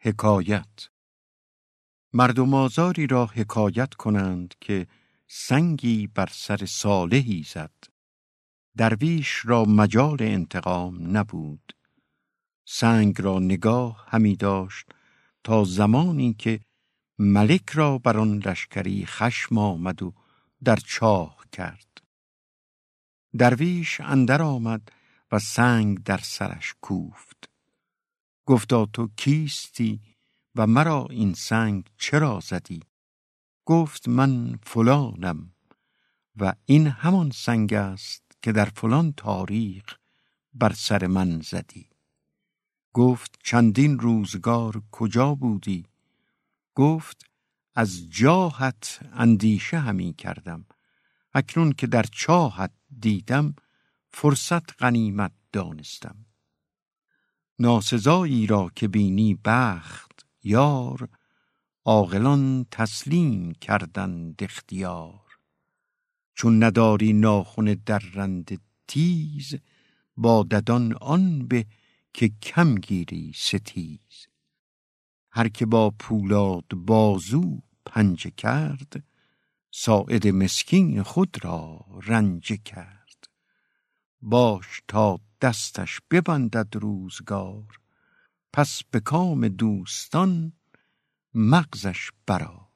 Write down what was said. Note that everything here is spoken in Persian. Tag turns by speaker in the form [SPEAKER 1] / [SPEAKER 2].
[SPEAKER 1] حکایت. مردم آزاری را حکایت کنند که سنگی بر سر صالحی زد. درویش را مجال انتقام نبود. سنگ را نگاه همی داشت تا زمانی که ملک را بر آن لشکری خشم آمد و در چاه کرد. درویش اندر آمد و سنگ در سرش کوفت. گفتا تو کیستی و مرا این سنگ چرا زدی؟ گفت من فلانم و این همان سنگ است که در فلان تاریخ بر سر من زدی. گفت چندین روزگار کجا بودی؟ گفت از جاهت اندیشه همی کردم. اکنون که در چاهت دیدم فرصت غنیمت دانستم. ناسزایی را که بینی بخت یار عاقلان تسلیم کردند اختیار. چون نداری ناخن رند تیز با ددان آن به که کم گیری ستیز. هر که با پولاد بازو پنجه کرد ساعد مسکین خود را رنجه کرد. باش تا دستش ببندد روزگار پس به کام دوستان مغزش برار